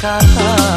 方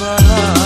far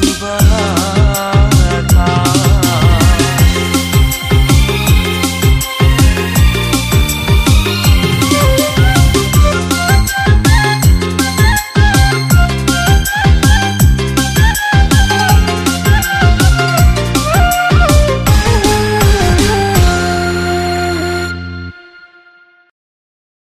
to burn.